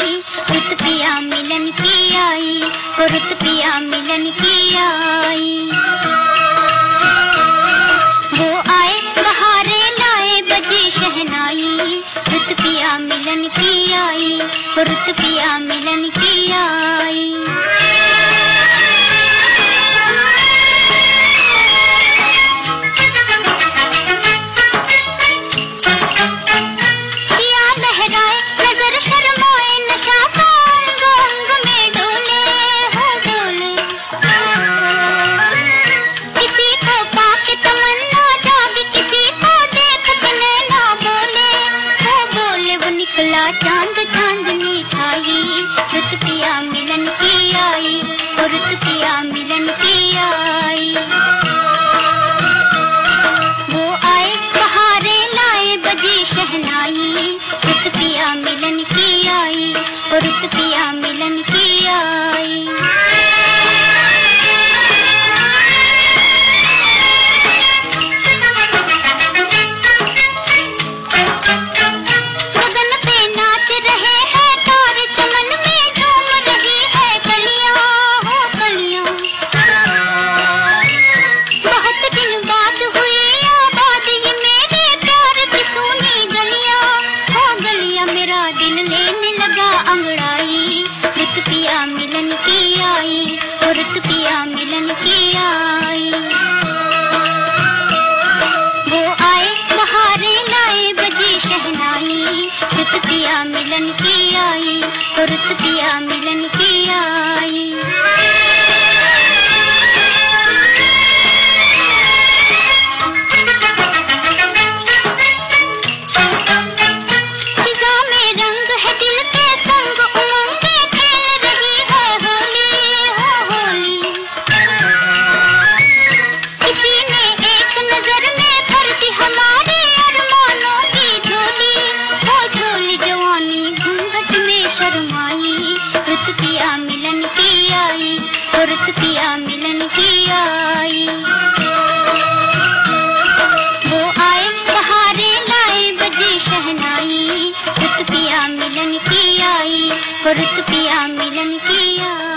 रुत पिया मिलन की आई, रुत पिया मिलन की आई। वो आए, बहारे लाए, बजे शहनाई। रुत पिया मिलन की आई, रुत पिया मिलन की आई। बजे शहनाई पिया मिलन की आई। पिया मिलन की आई रुत पिया मिलन की आई। वो आए बहारे लाए बजे शहनाई। रुत पिया मिलन की आई रुत पिया मिलन किया, मिलन की आई तुरत पिया मिलन की आई। वो आए सहारे लाए, बजे शहनाई। तुरत पिया मिलन की आई। तुरत पिया मिलन की आई